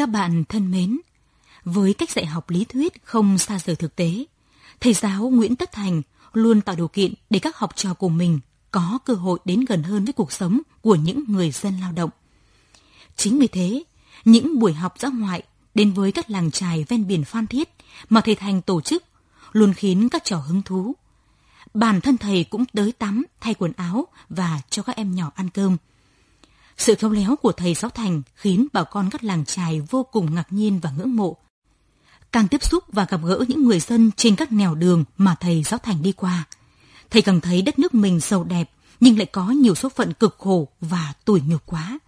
Các bạn thân mến, với cách dạy học lý thuyết không xa rời thực tế, thầy giáo Nguyễn Tất Thành luôn tạo điều kiện để các học trò của mình có cơ hội đến gần hơn với cuộc sống của những người dân lao động. Chính vì thế, những buổi học dã ngoại đến với các làng trài ven biển Phan Thiết mà thầy Thành tổ chức luôn khiến các trò hứng thú. Bản thân thầy cũng tới tắm, thay quần áo và cho các em nhỏ ăn cơm – sự khéo léo của thầy Giáo Thành khiến bà con các làng trài vô cùng ngạc nhiên và ngưỡng mộ. Càng tiếp xúc và gặp gỡ những người dân trên các nẻo đường mà thầy Giáo Thành đi qua, thầy càng thấy đất nước mình giàu đẹp nhưng lại có nhiều số phận cực khổ và tủi nhục quá.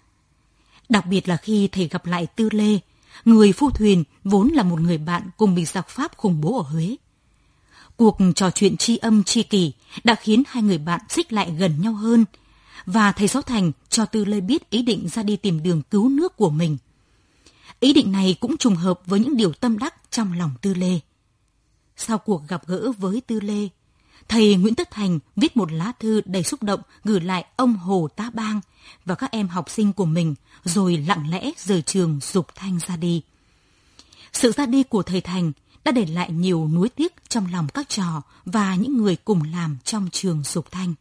Đặc biệt là khi thầy gặp lại Tư Lê, người phu thuyền vốn là một người bạn cùng bị giặc Pháp khủng bố ở Huế. Cuộc trò chuyện tri âm tri kỷ đã khiến hai người bạn xích lại gần nhau hơn – và thầy Giáo Thành cho Tư Lê biết ý định ra đi tìm đường cứu nước của mình. Ý định này cũng trùng hợp với những điều tâm đắc trong lòng Tư Lê. Sau cuộc gặp gỡ với Tư Lê, thầy Nguyễn Tất Thành viết một lá thư đầy xúc động gửi lại ông Hồ Tá Bang và các em học sinh của mình rồi lặng lẽ rời trường dục thanh ra đi. Sự ra đi của thầy Thành đã để lại nhiều nuối tiếc trong lòng các trò và những người cùng làm trong trường dục thanh.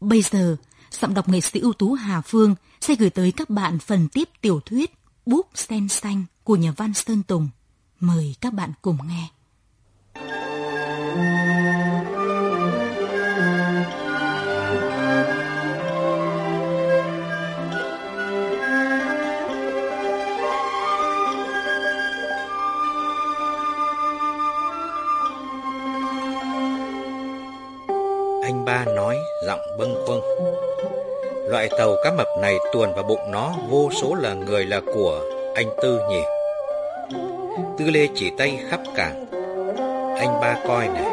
Bây giờ, giọng đọc nghệ sĩ ưu tú Hà Phương sẽ gửi tới các bạn phần tiếp tiểu thuyết Búp Sen Xanh của nhà văn Sơn Tùng. Mời các bạn cùng nghe. Anh ba nói giọng bâng khuâng. Loại tàu cá mập này tuồn vào bụng nó vô số là người là của anh Tư nhỉ. Tư Lê chỉ tay khắp cảng. Anh ba coi này,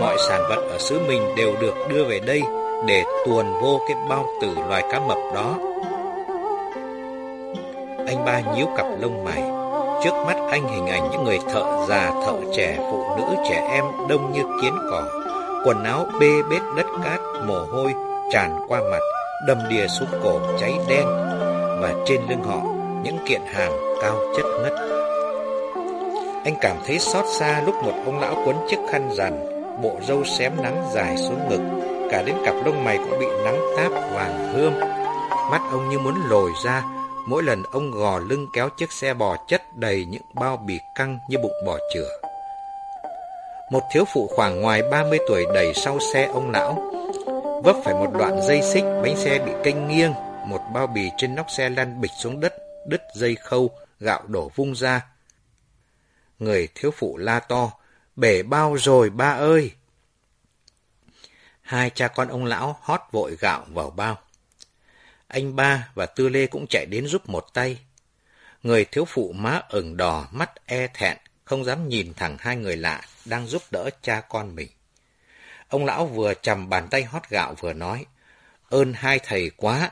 mọi sản vật ở xứ mình đều được đưa về đây để tuồn vô cái bao tử loài cá mập đó. Anh ba nhíu cặp lông mày. Trước mắt anh hình ảnh những người thợ già, thợ trẻ, phụ nữ, trẻ em đông như kiến cỏ quần áo bê bết đất cát, mồ hôi tràn qua mặt, đầm đìa xuống cổ cháy đen, và trên lưng họ những kiện hàng cao chất ngất. Anh cảm thấy xót xa lúc một ông lão quấn chiếc khăn rằn, bộ râu xém nắng dài xuống ngực, cả đến cặp lông mày cũng bị nắng táp vàng hươm. Mắt ông như muốn lồi ra, mỗi lần ông gò lưng kéo chiếc xe bò chất đầy những bao bì căng như bụng bò chửa. Một thiếu phụ khoảng ngoài 30 tuổi đẩy sau xe ông lão, vấp phải một đoạn dây xích, bánh xe bị kênh nghiêng, một bao bì trên nóc xe lăn bịch xuống đất, đứt dây khâu, gạo đổ vung ra. Người thiếu phụ la to, bể bao rồi ba ơi! Hai cha con ông lão hót vội gạo vào bao. Anh ba và Tư Lê cũng chạy đến giúp một tay. Người thiếu phụ má ửng đỏ, mắt e thẹn, không dám nhìn thẳng hai người lạ đang giúp đỡ cha con mình. Ông lão vừa chầm bàn tay hót gạo vừa nói, ơn hai thầy quá,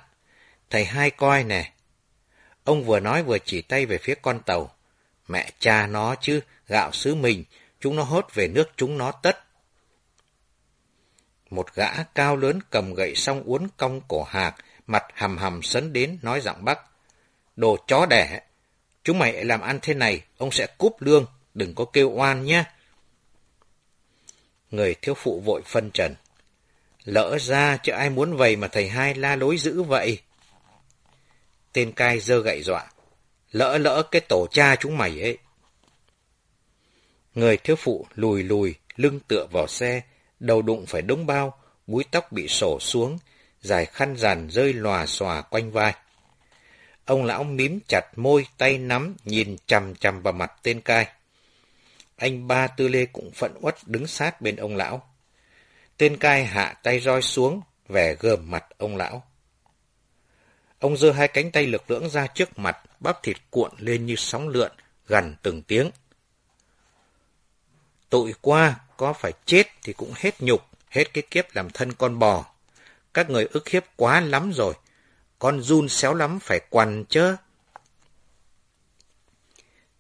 thầy hai coi nè. Ông vừa nói vừa chỉ tay về phía con tàu, mẹ cha nó chứ, gạo xứ mình, chúng nó hốt về nước chúng nó tất. Một gã cao lớn cầm gậy xong uốn cong cổ hạc, mặt hầm hầm sấn đến nói giọng bắc. Đồ chó đẻ, chúng mày làm ăn thế này, ông sẽ cúp lương, đừng có kêu oan nhé. Người thiếu phụ vội phân trần. Lỡ ra chứ ai muốn vậy mà thầy hai la lối dữ vậy. Tên cai dơ gậy dọa. Lỡ lỡ cái tổ cha chúng mày ấy. Người thiếu phụ lùi lùi, lưng tựa vào xe, đầu đụng phải đống bao, búi tóc bị sổ xuống, dài khăn ràn rơi lòa xòa quanh vai. Ông lão mím chặt môi, tay nắm, nhìn chằm chằm vào mặt tên cai. Anh ba tư lê cũng phận uất đứng sát bên ông lão. Tên cai hạ tay roi xuống, vẻ gờm mặt ông lão. Ông giơ hai cánh tay lực lưỡng ra trước mặt, bắp thịt cuộn lên như sóng lượn, gần từng tiếng. Tội qua, có phải chết thì cũng hết nhục, hết cái kiếp làm thân con bò. Các người ức hiếp quá lắm rồi, con run xéo lắm phải quằn chớ.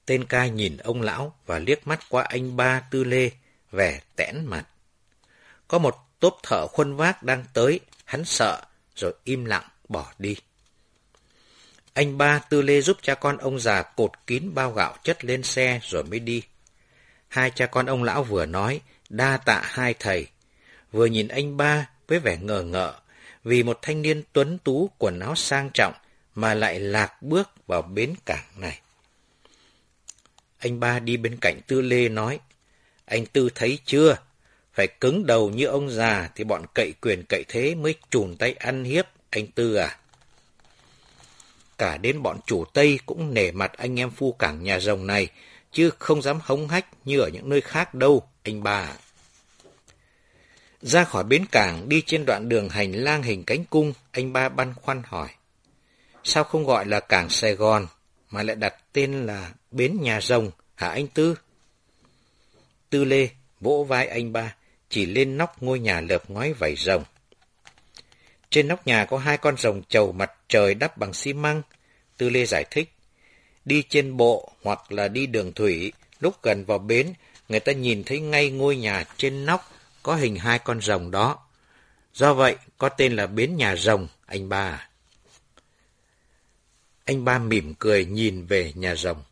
Tên cai nhìn ông lão và liếc mắt qua anh ba tư lê, vẻ tẽn mặt. Có một tốp thợ khuân vác đang tới, hắn sợ, rồi im lặng bỏ đi. Anh ba tư lê giúp cha con ông già cột kín bao gạo chất lên xe rồi mới đi. Hai cha con ông lão vừa nói, đa tạ hai thầy. Vừa nhìn anh ba với vẻ ngờ ngợ, vì một thanh niên tuấn tú quần áo sang trọng mà lại lạc bước vào bến cảng này. Anh ba đi bên cạnh Tư Lê nói, anh Tư thấy chưa? Phải cứng đầu như ông già thì bọn cậy quyền cậy thế mới chùn tay ăn hiếp, anh Tư à. Cả đến bọn chủ Tây cũng nể mặt anh em phu cảng nhà rồng này, chứ không dám hống hách như ở những nơi khác đâu, anh ba Ra khỏi bến cảng, đi trên đoạn đường hành lang hình cánh cung, anh ba băn khoăn hỏi. Sao không gọi là cảng Sài Gòn, mà lại đặt tên là Bến Nhà Rồng, hả anh Tư? Tư Lê vỗ vai anh ba, chỉ lên nóc ngôi nhà lợp ngói vảy rồng. Trên nóc nhà có hai con rồng trầu mặt trời đắp bằng xi măng. Tư Lê giải thích. Đi trên bộ hoặc là đi đường thủy, lúc gần vào bến, người ta nhìn thấy ngay ngôi nhà trên nóc có hình hai con rồng đó. Do vậy, có tên là bến nhà rồng, anh ba. Anh ba mỉm cười nhìn về nhà rồng.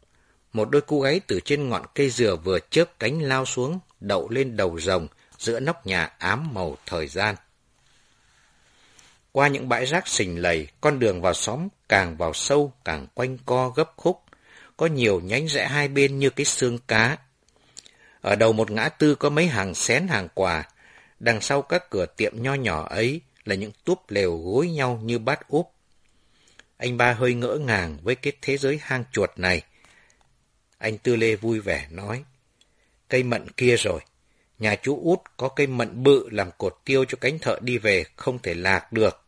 Một đôi cô gái từ trên ngọn cây dừa vừa chớp cánh lao xuống, đậu lên đầu rồng giữa nóc nhà ám màu thời gian. Qua những bãi rác sình lầy, con đường vào xóm càng vào sâu, càng quanh co gấp khúc. Có nhiều nhánh rẽ hai bên như cái xương cá. Ở đầu một ngã tư có mấy hàng xén hàng quà. Đằng sau các cửa tiệm nho nhỏ ấy là những túp lều gối nhau như bát úp. Anh ba hơi ngỡ ngàng với cái thế giới hang chuột này. Anh Tư Lê vui vẻ nói, cây mận kia rồi, nhà chú út có cây mận bự làm cột tiêu cho cánh thợ đi về, không thể lạc được.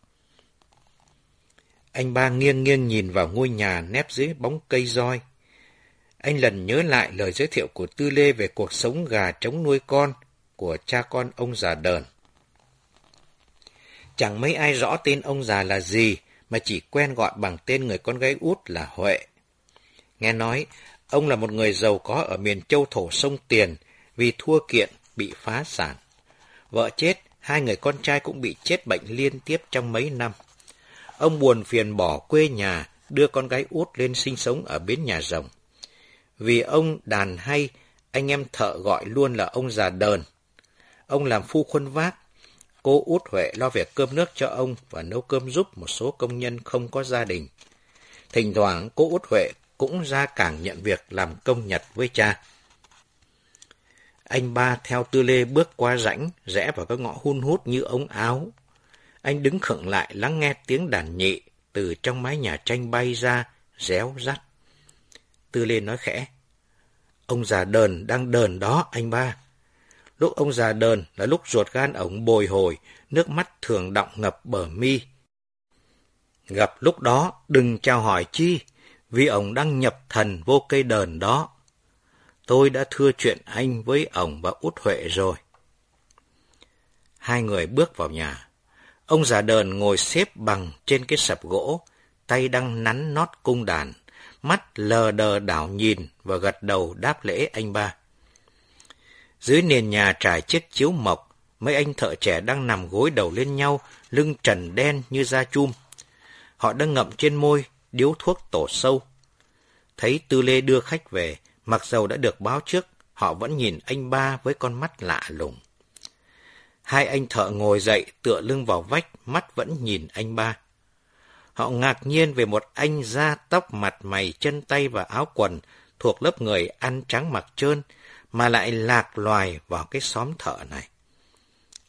Anh ba nghiêng nghiêng nhìn vào ngôi nhà nép dưới bóng cây roi. Anh lần nhớ lại lời giới thiệu của Tư Lê về cuộc sống gà trống nuôi con của cha con ông già đờn. Chẳng mấy ai rõ tên ông già là gì, mà chỉ quen gọi bằng tên người con gái út là Huệ. Nghe nói, ông là một người giàu có ở miền châu thổ sông Tiền vì thua kiện bị phá sản. Vợ chết, hai người con trai cũng bị chết bệnh liên tiếp trong mấy năm. Ông buồn phiền bỏ quê nhà, đưa con gái út lên sinh sống ở bến nhà rồng. Vì ông đàn hay, anh em thợ gọi luôn là ông già đờn. Ông làm phu khuân vác. Cô út Huệ lo việc cơm nước cho ông và nấu cơm giúp một số công nhân không có gia đình. Thỉnh thoảng cô út Huệ cũng ra cảng nhận việc làm công nhật với cha. Anh ba theo tư lê bước qua rãnh, rẽ vào các ngõ hun hút như ống áo, anh đứng khựng lại lắng nghe tiếng đàn nhị từ trong mái nhà tranh bay ra, réo rắt. Tư Lê nói khẽ. Ông già đờn đang đờn đó, anh ba. Lúc ông già đờn là lúc ruột gan ổng bồi hồi, nước mắt thường đọng ngập bờ mi. Gặp lúc đó, đừng chào hỏi chi, vì ổng đang nhập thần vô cây đờn đó. Tôi đã thưa chuyện anh với ổng và út Huệ rồi. Hai người bước vào nhà. Ông già đờn ngồi xếp bằng trên cái sập gỗ, tay đang nắn nót cung đàn, mắt lờ đờ đảo nhìn và gật đầu đáp lễ anh ba. Dưới nền nhà trải chiếc chiếu mộc, mấy anh thợ trẻ đang nằm gối đầu lên nhau, lưng trần đen như da chum. Họ đang ngậm trên môi, điếu thuốc tổ sâu. Thấy Tư Lê đưa khách về, mặc dầu đã được báo trước, họ vẫn nhìn anh ba với con mắt lạ lùng. Hai anh thợ ngồi dậy, tựa lưng vào vách, mắt vẫn nhìn anh ba. Họ ngạc nhiên về một anh da tóc mặt mày chân tay và áo quần thuộc lớp người ăn trắng mặc trơn, mà lại lạc loài vào cái xóm thợ này.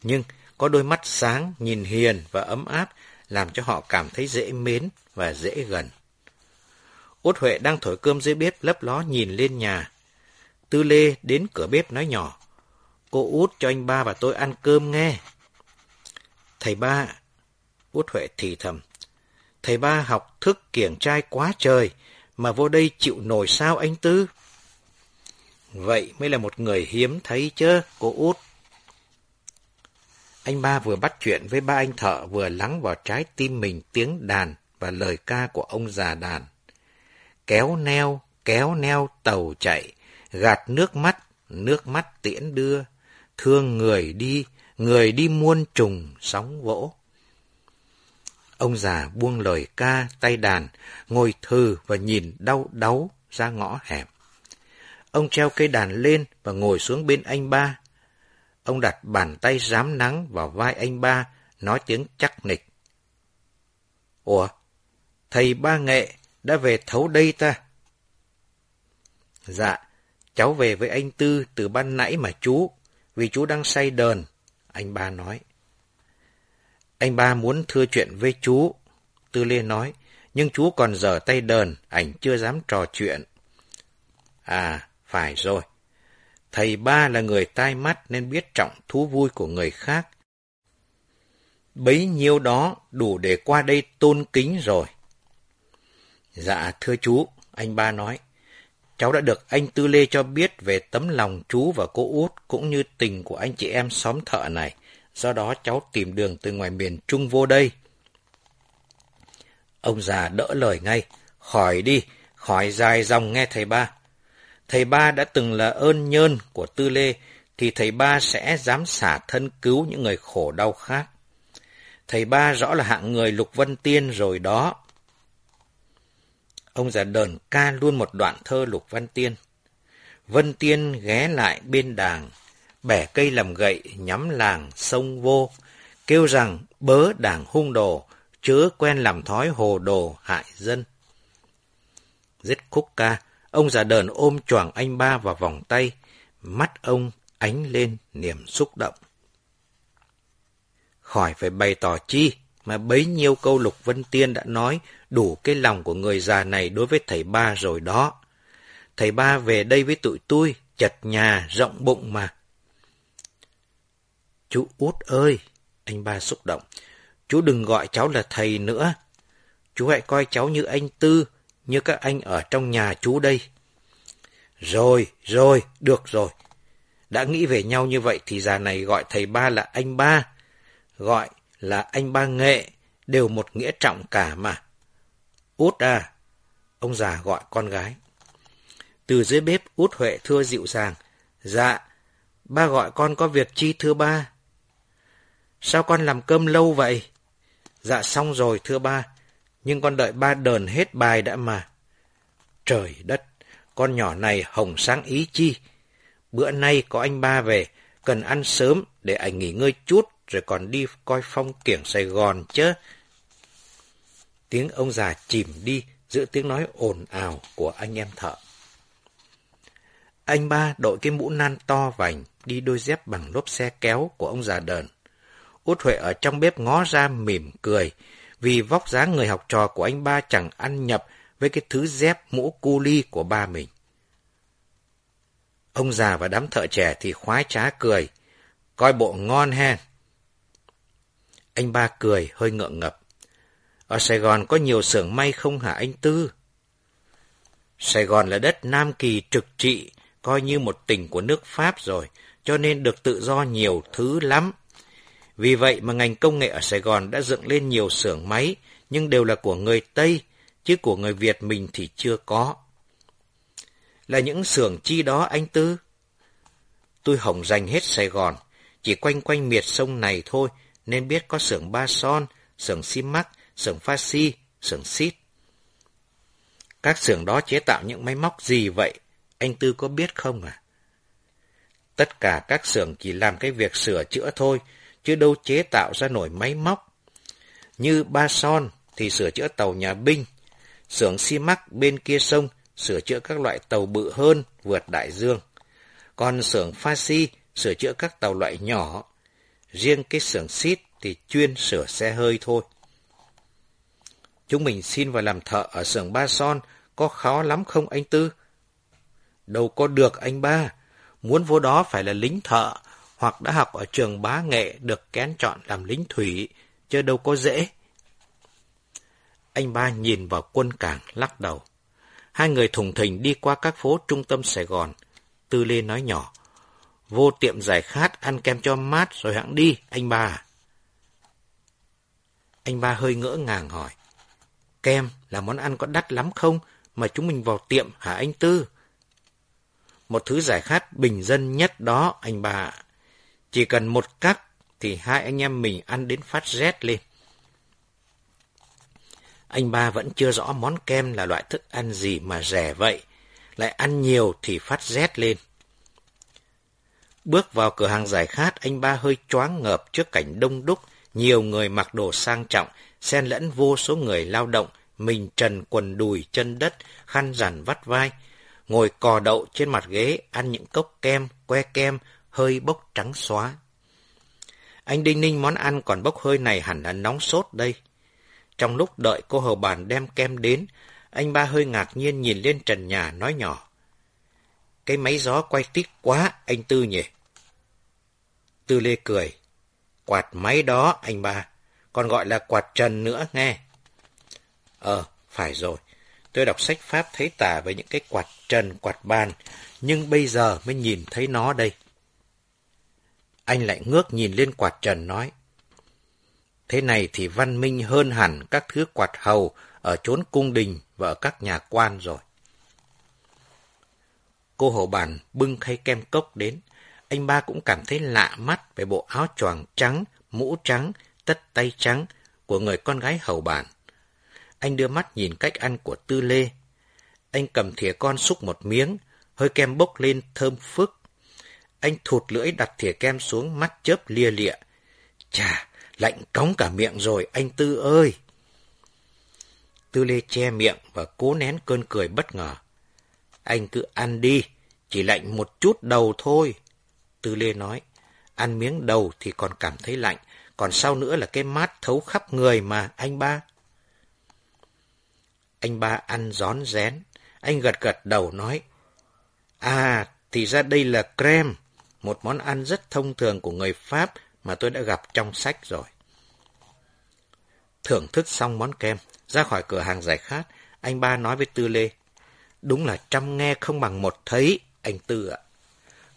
Nhưng có đôi mắt sáng, nhìn hiền và ấm áp, làm cho họ cảm thấy dễ mến và dễ gần. Út Huệ đang thổi cơm dưới bếp lấp ló nhìn lên nhà. Tư Lê đến cửa bếp nói nhỏ. Cô út cho anh ba và tôi ăn cơm nghe. Thầy ba, út Huệ thì thầm. Thầy ba học thức kiểng trai quá trời, mà vô đây chịu nổi sao anh Tư? Vậy mới là một người hiếm thấy chứ, cô út. Anh ba vừa bắt chuyện với ba anh thợ vừa lắng vào trái tim mình tiếng đàn và lời ca của ông già đàn. Kéo neo, kéo neo tàu chạy, gạt nước mắt, nước mắt tiễn đưa, thương người đi, người đi muôn trùng sóng vỗ. Ông già buông lời ca tay đàn, ngồi thừ và nhìn đau đáu ra ngõ hẹp. Ông treo cây đàn lên và ngồi xuống bên anh ba. Ông đặt bàn tay rám nắng vào vai anh ba, nói tiếng chắc nịch. Ủa, thầy ba nghệ đã về thấu đây ta? Dạ, cháu về với anh Tư từ ban nãy mà chú, vì chú đang say đờn, anh ba nói. Anh ba muốn thưa chuyện với chú, Tư Lê nói, nhưng chú còn dở tay đờn, ảnh chưa dám trò chuyện. À, phải rồi. Thầy ba là người tai mắt nên biết trọng thú vui của người khác. Bấy nhiêu đó đủ để qua đây tôn kính rồi. Dạ, thưa chú, anh ba nói. Cháu đã được anh Tư Lê cho biết về tấm lòng chú và cô út cũng như tình của anh chị em xóm thợ này. Do đó cháu tìm đường từ ngoài miền Trung vô đây. Ông già đỡ lời ngay. Khỏi đi, khỏi dài dòng nghe thầy ba. Thầy ba đã từng là ơn nhơn của Tư Lê, thì thầy ba sẽ dám xả thân cứu những người khổ đau khác. Thầy ba rõ là hạng người Lục Vân Tiên rồi đó. Ông già đờn ca luôn một đoạn thơ Lục Văn Tiên. Vân Tiên ghé lại bên đàng, bẻ cây làm gậy nhắm làng sông vô, kêu rằng bớ đảng hung đồ, chớ quen làm thói hồ đồ hại dân. Dứt khúc ca, ông già đờn ôm choàng anh ba vào vòng tay, mắt ông ánh lên niềm xúc động. Khỏi phải bày tỏ chi, mà bấy nhiêu câu Lục Vân Tiên đã nói đủ cái lòng của người già này đối với thầy ba rồi đó. Thầy ba về đây với tụi tôi, chật nhà, rộng bụng mà. Chú út ơi, anh ba xúc động, chú đừng gọi cháu là thầy nữa. Chú hãy coi cháu như anh Tư, như các anh ở trong nhà chú đây. Rồi, rồi, được rồi. Đã nghĩ về nhau như vậy thì già này gọi thầy ba là anh ba. Gọi là anh ba nghệ, đều một nghĩa trọng cả mà. Út à, ông già gọi con gái. Từ dưới bếp út Huệ thưa dịu dàng. Dạ, ba gọi con có việc chi thưa ba? Sao con làm cơm lâu vậy? Dạ xong rồi thưa ba, nhưng con đợi ba đờn hết bài đã mà. Trời đất, con nhỏ này hồng sáng ý chi. Bữa nay có anh ba về, cần ăn sớm để anh nghỉ ngơi chút rồi còn đi coi phong kiểng Sài Gòn chứ. Tiếng ông già chìm đi giữa tiếng nói ồn ào của anh em thợ. Anh ba đội cái mũ nan to vành, đi đôi dép bằng lốp xe kéo của ông già đờn. Út Huệ ở trong bếp ngó ra mỉm cười, vì vóc dáng người học trò của anh ba chẳng ăn nhập với cái thứ dép mũ cu ly của ba mình. Ông già và đám thợ trẻ thì khoái trá cười, coi bộ ngon ha. Anh ba cười hơi ngượng ngập. Ở Sài Gòn có nhiều xưởng may không hả anh Tư? Sài Gòn là đất Nam Kỳ trực trị, coi như một tỉnh của nước Pháp rồi, cho nên được tự do nhiều thứ lắm. Vì vậy mà ngành công nghệ ở Sài Gòn đã dựng lên nhiều xưởng máy, nhưng đều là của người Tây, chứ của người Việt mình thì chưa có. Là những xưởng chi đó anh Tư? Tôi hỏng dành hết Sài Gòn, chỉ quanh quanh miệt sông này thôi, nên biết có xưởng Ba Son, xưởng xi mắc, xưởng pha si, xưởng xít. Các xưởng đó chế tạo những máy móc gì vậy? Anh Tư có biết không à? Tất cả các xưởng chỉ làm cái việc sửa chữa thôi, chứ đâu chế tạo ra nổi máy móc. Như Ba Son thì sửa chữa tàu nhà binh, xưởng xi mắc bên kia sông sửa chữa các loại tàu bự hơn vượt đại dương. Còn xưởng pha si sửa chữa các tàu loại nhỏ. Riêng cái xưởng xít thì chuyên sửa xe hơi thôi. Chúng mình xin vào làm thợ ở xưởng Ba Son, có khó lắm không anh Tư? Đâu có được anh ba, muốn vô đó phải là lính thợ, hoặc đã học ở trường bá nghệ được kén chọn làm lính thủy, chứ đâu có dễ. Anh ba nhìn vào quân cảng lắc đầu. Hai người thùng thình đi qua các phố trung tâm Sài Gòn. Tư Lê nói nhỏ. Vô tiệm giải khát ăn kem cho mát rồi hãng đi, anh ba Anh ba hơi ngỡ ngàng hỏi. Kem là món ăn có đắt lắm không mà chúng mình vào tiệm hả anh Tư? Một thứ giải khát bình dân nhất đó, anh ba chỉ cần một cắc thì hai anh em mình ăn đến phát rét lên. Anh ba vẫn chưa rõ món kem là loại thức ăn gì mà rẻ vậy. Lại ăn nhiều thì phát rét lên. Bước vào cửa hàng giải khát, anh ba hơi choáng ngợp trước cảnh đông đúc, nhiều người mặc đồ sang trọng, xen lẫn vô số người lao động, mình trần quần đùi chân đất, khăn rằn vắt vai, ngồi cò đậu trên mặt ghế ăn những cốc kem, que kem, hơi bốc trắng xóa. Anh Đinh Ninh món ăn còn bốc hơi này hẳn là nóng sốt đây. Trong lúc đợi cô hầu bàn đem kem đến, anh ba hơi ngạc nhiên nhìn lên trần nhà nói nhỏ. Cái máy gió quay tít quá, anh Tư nhỉ? Tư Lê cười. Quạt máy đó, anh ba. Còn gọi là quạt trần nữa nghe. Ờ, phải rồi. Tôi đọc sách Pháp thấy tả về những cái quạt trần, quạt bàn, nhưng bây giờ mới nhìn thấy nó đây. Anh lại ngước nhìn lên quạt trần nói. Thế này thì văn minh hơn hẳn các thứ quạt hầu ở chốn cung đình và ở các nhà quan rồi. Cô hầu bàn bưng khay kem cốc đến. Anh ba cũng cảm thấy lạ mắt về bộ áo choàng trắng, mũ trắng, tất tay trắng của người con gái hầu bàn. Anh đưa mắt nhìn cách ăn của Tư Lê. Anh cầm thìa con xúc một miếng, hơi kem bốc lên thơm phức. Anh thụt lưỡi đặt thìa kem xuống mắt chớp lia lịa. Chà, lạnh cống cả miệng rồi, anh Tư ơi! Tư Lê che miệng và cố nén cơn cười bất ngờ. Anh cứ ăn đi, chỉ lạnh một chút đầu thôi. Tư Lê nói, ăn miếng đầu thì còn cảm thấy lạnh, còn sau nữa là cái mát thấu khắp người mà, anh ba. Anh ba ăn gión rén, anh gật gật đầu nói, À, thì ra đây là creme, một món ăn rất thông thường của người Pháp mà tôi đã gặp trong sách rồi. Thưởng thức xong món kem, ra khỏi cửa hàng giải khát, anh ba nói với Tư Lê, đúng là trăm nghe không bằng một thấy, anh Tư ạ.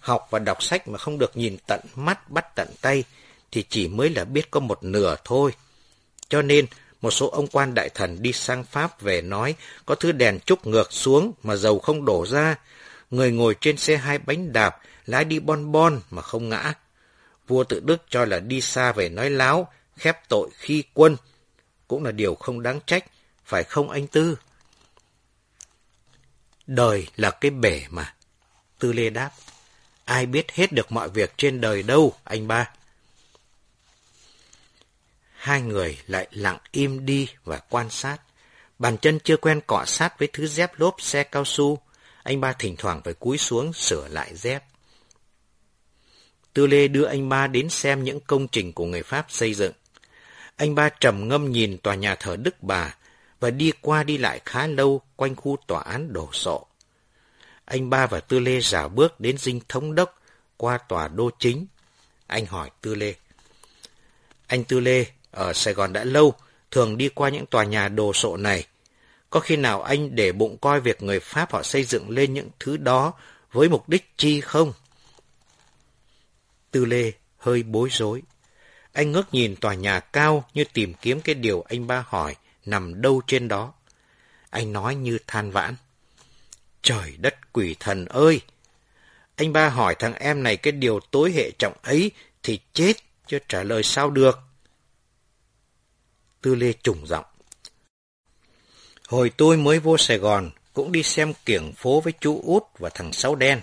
Học và đọc sách mà không được nhìn tận mắt bắt tận tay, thì chỉ mới là biết có một nửa thôi. Cho nên, một số ông quan đại thần đi sang Pháp về nói có thứ đèn trúc ngược xuống mà dầu không đổ ra. Người ngồi trên xe hai bánh đạp, lái đi bon bon mà không ngã. Vua tự Đức cho là đi xa về nói láo, khép tội khi quân. Cũng là điều không đáng trách, phải không anh Tư? Đời là cái bể mà. Tư Lê đáp. Ai biết hết được mọi việc trên đời đâu, anh ba. Hai người lại lặng im đi và quan sát. Bàn chân chưa quen cọ sát với thứ dép lốp xe cao su. Anh ba thỉnh thoảng phải cúi xuống sửa lại dép. Tư Lê đưa anh ba đến xem những công trình của người Pháp xây dựng. Anh ba trầm ngâm nhìn tòa nhà thờ Đức Bà và đi qua đi lại khá lâu quanh khu tòa án đổ sộ. Anh ba và Tư Lê rảo bước đến dinh thống đốc qua tòa đô chính. Anh hỏi Tư Lê. Anh Tư Lê, ở Sài Gòn đã lâu, thường đi qua những tòa nhà đồ sộ này. Có khi nào anh để bụng coi việc người Pháp họ xây dựng lên những thứ đó với mục đích chi không? Tư Lê hơi bối rối. Anh ngước nhìn tòa nhà cao như tìm kiếm cái điều anh ba hỏi nằm đâu trên đó. Anh nói như than vãn. Trời đất quỷ thần ơi! Anh ba hỏi thằng em này cái điều tối hệ trọng ấy thì chết, chứ trả lời sao được. Tư Lê trùng giọng. Hồi tôi mới vô Sài Gòn, cũng đi xem kiểng phố với chú út và thằng Sáu Đen.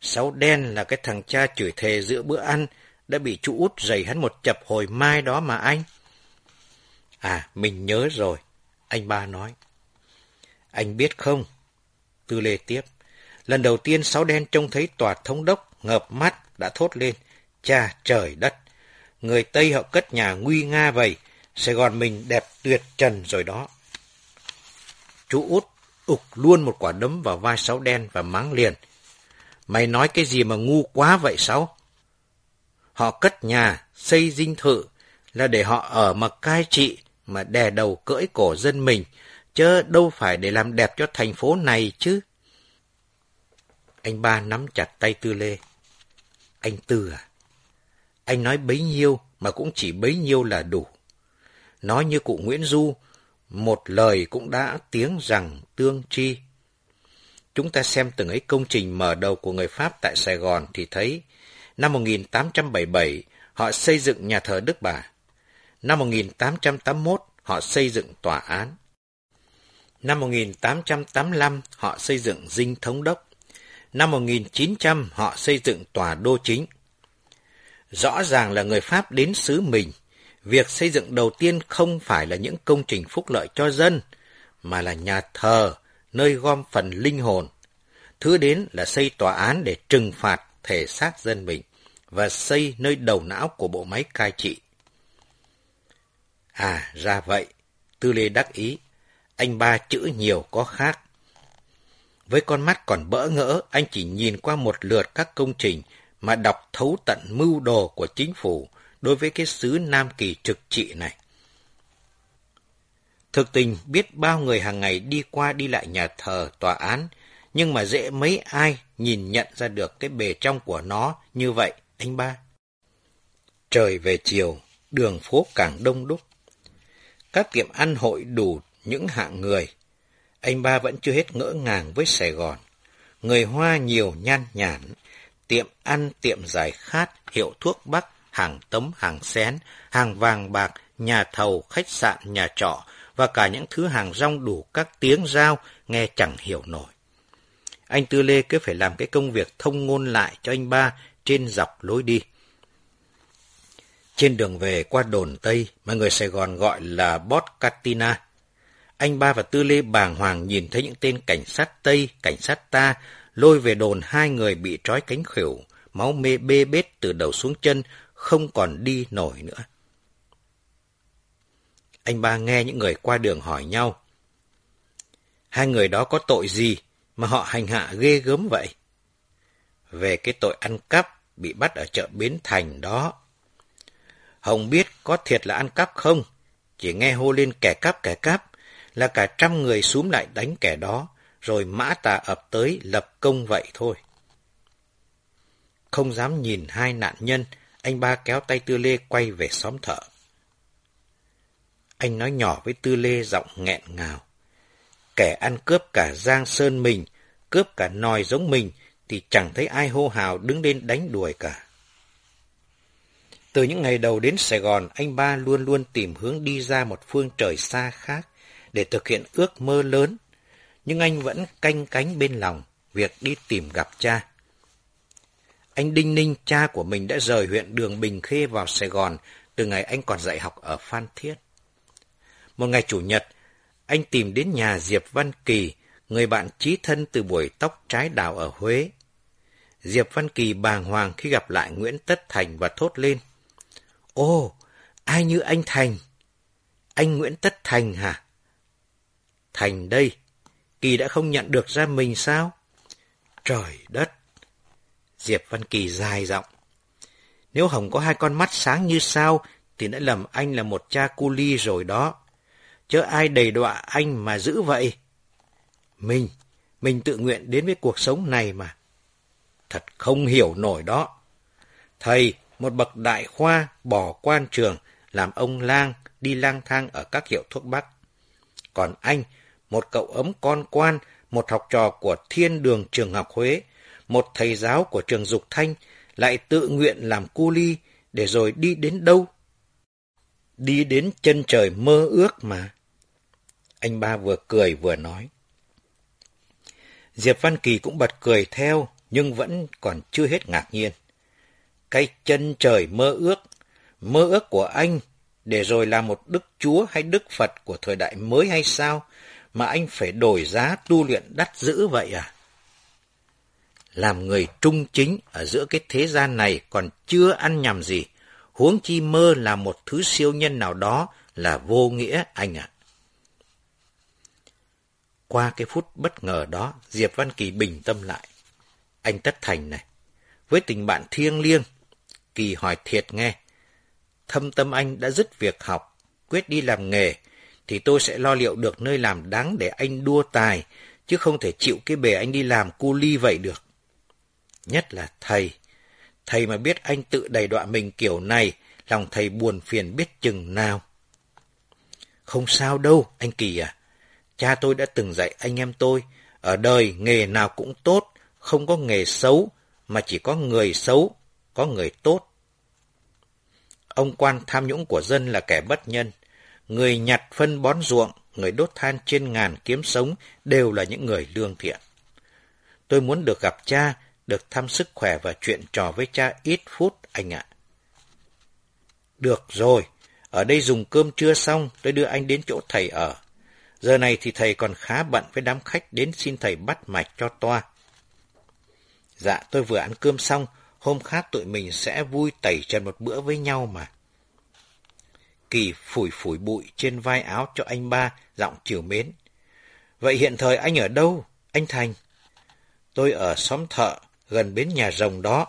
Sáu Đen là cái thằng cha chửi thề giữa bữa ăn, đã bị chú út giày hắn một chập hồi mai đó mà anh. À, mình nhớ rồi, anh ba nói. Anh biết không? Tư Lê tiếp. Lần đầu tiên Sáu Đen trông thấy tòa thống đốc ngợp mắt đã thốt lên. Cha trời đất! Người Tây họ cất nhà nguy nga vậy, Sài Gòn mình đẹp tuyệt trần rồi đó. Chú út ục luôn một quả đấm vào vai Sáu Đen và mắng liền. Mày nói cái gì mà ngu quá vậy sao? Họ cất nhà, xây dinh thự là để họ ở mà cai trị, mà đè đầu cưỡi cổ dân mình, chứ đâu phải để làm đẹp cho thành phố này chứ. Anh ba nắm chặt tay Tư Lê. Anh Tư à? Anh nói bấy nhiêu mà cũng chỉ bấy nhiêu là đủ. Nói như cụ Nguyễn Du, một lời cũng đã tiếng rằng tương tri. Chúng ta xem từng ấy công trình mở đầu của người Pháp tại Sài Gòn thì thấy năm 1877 họ xây dựng nhà thờ Đức Bà. Năm 1881 họ xây dựng tòa án. Năm 1885 họ xây dựng dinh thống đốc. Năm 1900 họ xây dựng tòa đô chính. Rõ ràng là người Pháp đến xứ mình. Việc xây dựng đầu tiên không phải là những công trình phúc lợi cho dân, mà là nhà thờ, nơi gom phần linh hồn. Thứ đến là xây tòa án để trừng phạt thể xác dân mình và xây nơi đầu não của bộ máy cai trị. À, ra vậy. Tư Lê đắc ý. Anh ba chữ nhiều có khác. Với con mắt còn bỡ ngỡ, anh chỉ nhìn qua một lượt các công trình mà đọc thấu tận mưu đồ của chính phủ đối với cái xứ Nam Kỳ trực trị này. Thực tình biết bao người hàng ngày đi qua đi lại nhà thờ, tòa án, nhưng mà dễ mấy ai nhìn nhận ra được cái bề trong của nó như vậy, anh ba. Trời về chiều, đường phố càng đông đúc. Các tiệm ăn hội đủ những hạng người. Anh ba vẫn chưa hết ngỡ ngàng với Sài Gòn. Người Hoa nhiều nhan nhản, tiệm ăn, tiệm giải khát, hiệu thuốc bắc, hàng tấm, hàng xén, hàng vàng bạc, nhà thầu, khách sạn, nhà trọ và cả những thứ hàng rong đủ các tiếng giao nghe chẳng hiểu nổi. Anh Tư Lê cứ phải làm cái công việc thông ngôn lại cho anh ba trên dọc lối đi. Trên đường về qua đồn Tây mà người Sài Gòn gọi là Bot Catina, anh ba và Tư Lê bàng hoàng nhìn thấy những tên cảnh sát Tây, cảnh sát ta lôi về đồn hai người bị trói cánh khỉu, máu mê bê bết từ đầu xuống chân, không còn đi nổi nữa. Anh ba nghe những người qua đường hỏi nhau. Hai người đó có tội gì mà họ hành hạ ghê gớm vậy? Về cái tội ăn cắp bị bắt ở chợ Bến Thành đó. Hồng biết có thiệt là ăn cắp không? Chỉ nghe hô lên kẻ cắp kẻ cắp là cả trăm người xúm lại đánh kẻ đó, rồi mã tà ập tới lập công vậy thôi. Không dám nhìn hai nạn nhân, anh ba kéo tay Tư Lê quay về xóm thợ. Anh nói nhỏ với Tư Lê giọng nghẹn ngào. Kẻ ăn cướp cả Giang Sơn mình, cướp cả nòi giống mình, thì chẳng thấy ai hô hào đứng lên đánh đuổi cả. Từ những ngày đầu đến Sài Gòn, anh ba luôn luôn tìm hướng đi ra một phương trời xa khác để thực hiện ước mơ lớn. Nhưng anh vẫn canh cánh bên lòng việc đi tìm gặp cha. Anh Đinh Ninh, cha của mình đã rời huyện Đường Bình Khê vào Sài Gòn từ ngày anh còn dạy học ở Phan Thiết. Một ngày Chủ nhật, anh tìm đến nhà Diệp Văn Kỳ, người bạn trí thân từ buổi tóc trái đào ở Huế. Diệp Văn Kỳ bàng hoàng khi gặp lại Nguyễn Tất Thành và thốt lên. Ô, ai như anh Thành? Anh Nguyễn Tất Thành hả? Thành đây, Kỳ đã không nhận được ra mình sao? Trời đất! Diệp Văn Kỳ dài giọng. Nếu Hồng có hai con mắt sáng như sao, thì đã lầm anh là một cha cu ly rồi đó. Chớ ai đầy đọa anh mà giữ vậy. Mình, mình tự nguyện đến với cuộc sống này mà. Thật không hiểu nổi đó. Thầy, một bậc đại khoa, bỏ quan trường, làm ông lang, đi lang thang ở các hiệu thuốc bắc. Còn anh, một cậu ấm con quan, một học trò của thiên đường trường học Huế, một thầy giáo của trường Dục Thanh, lại tự nguyện làm cu ly, để rồi đi đến đâu? Đi đến chân trời mơ ước mà. Anh ba vừa cười vừa nói. Diệp Văn Kỳ cũng bật cười theo, nhưng vẫn còn chưa hết ngạc nhiên. Cái chân trời mơ ước, mơ ước của anh, để rồi là một đức chúa hay đức Phật của thời đại mới hay sao, mà anh phải đổi giá tu luyện đắt dữ vậy à? làm người trung chính ở giữa cái thế gian này còn chưa ăn nhầm gì. Huống chi mơ là một thứ siêu nhân nào đó là vô nghĩa anh ạ. Qua cái phút bất ngờ đó, Diệp Văn Kỳ bình tâm lại. Anh Tất Thành này, với tình bạn thiêng liêng, Kỳ hỏi thiệt nghe. Thâm tâm anh đã dứt việc học, quyết đi làm nghề, thì tôi sẽ lo liệu được nơi làm đáng để anh đua tài, chứ không thể chịu cái bề anh đi làm cu ly vậy được. Nhất là thầy. Thầy mà biết anh tự đầy đọa mình kiểu này, lòng thầy buồn phiền biết chừng nào. Không sao đâu, anh Kỳ à. Cha tôi đã từng dạy anh em tôi, ở đời nghề nào cũng tốt, không có nghề xấu, mà chỉ có người xấu, có người tốt. Ông quan tham nhũng của dân là kẻ bất nhân. Người nhặt phân bón ruộng, người đốt than trên ngàn kiếm sống đều là những người lương thiện. Tôi muốn được gặp cha, được thăm sức khỏe và chuyện trò với cha ít phút anh ạ. Được rồi, ở đây dùng cơm trưa xong, tôi đưa anh đến chỗ thầy ở. Giờ này thì thầy còn khá bận với đám khách đến xin thầy bắt mạch cho toa. Dạ, tôi vừa ăn cơm xong, hôm khác tụi mình sẽ vui tẩy trần một bữa với nhau mà. Kỳ phủi phủi bụi trên vai áo cho anh ba, giọng chiều mến. Vậy hiện thời anh ở đâu, anh Thành? Tôi ở xóm thợ, gần bến nhà rồng đó.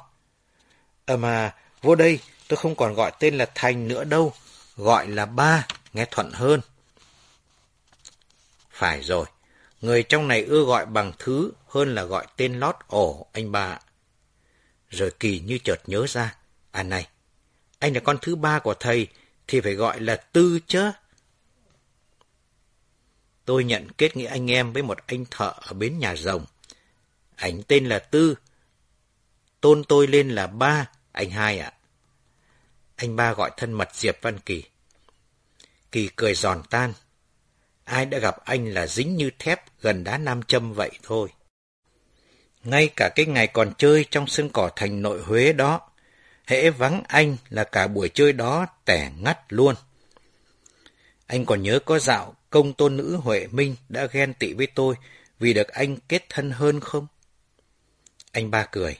Ờ mà, vô đây, tôi không còn gọi tên là Thành nữa đâu, gọi là ba, nghe thuận hơn. Phải rồi, người trong này ưa gọi bằng thứ hơn là gọi tên lót ổ, anh ba. Rồi kỳ như chợt nhớ ra, à này, anh là con thứ ba của thầy, thì phải gọi là tư chứ. Tôi nhận kết nghĩa anh em với một anh thợ ở bến nhà rồng. Ảnh tên là Tư, tôn tôi lên là ba, anh hai ạ. Anh ba gọi thân mật Diệp Văn Kỳ. Kỳ cười giòn tan. Ai đã gặp anh là dính như thép gần đá nam châm vậy thôi. Ngay cả cái ngày còn chơi trong sân cỏ thành nội Huế đó, hễ vắng anh là cả buổi chơi đó tẻ ngắt luôn. Anh còn nhớ có dạo công tôn nữ Huệ Minh đã ghen tị với tôi vì được anh kết thân hơn không? Anh ba cười.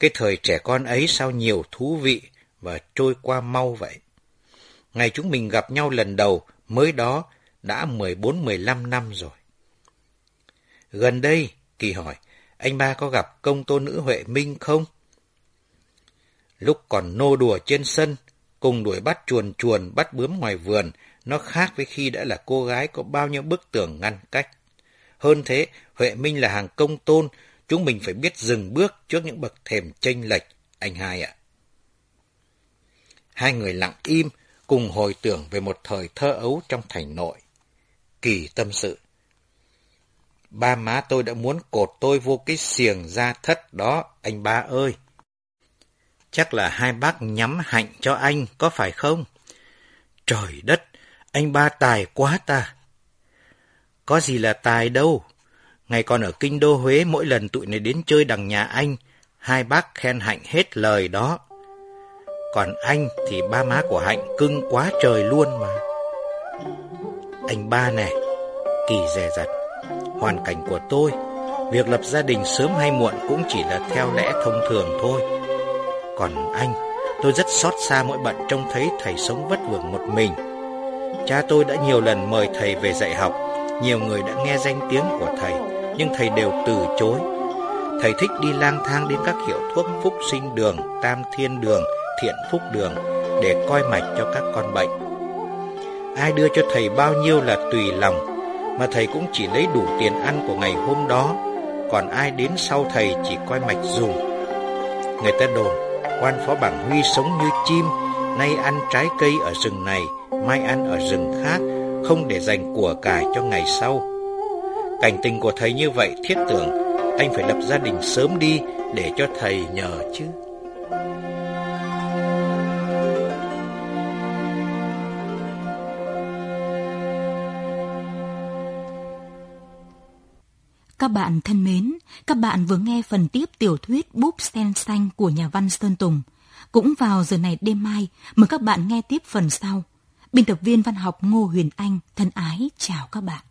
Cái thời trẻ con ấy sao nhiều thú vị và trôi qua mau vậy. Ngày chúng mình gặp nhau lần đầu mới đó đã 14-15 năm rồi. Gần đây, Kỳ hỏi, anh ba có gặp công tôn nữ Huệ Minh không? Lúc còn nô đùa trên sân, cùng đuổi bắt chuồn chuồn bắt bướm ngoài vườn, nó khác với khi đã là cô gái có bao nhiêu bức tường ngăn cách. Hơn thế, Huệ Minh là hàng công tôn, chúng mình phải biết dừng bước trước những bậc thềm chênh lệch, anh hai ạ. Hai người lặng im, cùng hồi tưởng về một thời thơ ấu trong thành nội. Kỳ tâm sự. Ba má tôi đã muốn cột tôi vô cái xiềng ra thất đó, anh ba ơi. Chắc là hai bác nhắm hạnh cho anh, có phải không? Trời đất, anh ba tài quá ta. Có gì là tài đâu. Ngày còn ở kinh đô Huế mỗi lần tụi này đến chơi đằng nhà anh, hai bác khen Hạnh hết lời đó. Còn anh thì ba má của Hạnh cưng quá trời luôn mà. Anh ba này, kỳ dè dặt, hoàn cảnh của tôi, việc lập gia đình sớm hay muộn cũng chỉ là theo lẽ thông thường thôi. Còn anh, tôi rất xót xa mỗi bận trông thấy thầy sống vất vưởng một mình. Cha tôi đã nhiều lần mời thầy về dạy học, nhiều người đã nghe danh tiếng của thầy, nhưng thầy đều từ chối. Thầy thích đi lang thang đến các hiệu thuốc phúc sinh đường, tam thiên đường, thiện phúc đường để coi mạch cho các con bệnh. Ai đưa cho thầy bao nhiêu là tùy lòng, mà thầy cũng chỉ lấy đủ tiền ăn của ngày hôm đó, còn ai đến sau thầy chỉ coi mạch dùng. Người ta đồn, quan phó bảng Huy sống như chim, nay ăn trái cây ở rừng này, mai ăn ở rừng khác, không để dành của cải cho ngày sau. Cảnh tình của thầy như vậy thiết tưởng anh phải lập gia đình sớm đi để cho thầy nhờ chứ. Các bạn thân mến, các bạn vừa nghe phần tiếp tiểu thuyết Búp Sen Xanh của nhà văn Sơn Tùng. Cũng vào giờ này đêm mai, mời các bạn nghe tiếp phần sau. Biên tập viên văn học Ngô Huyền Anh thân ái chào các bạn.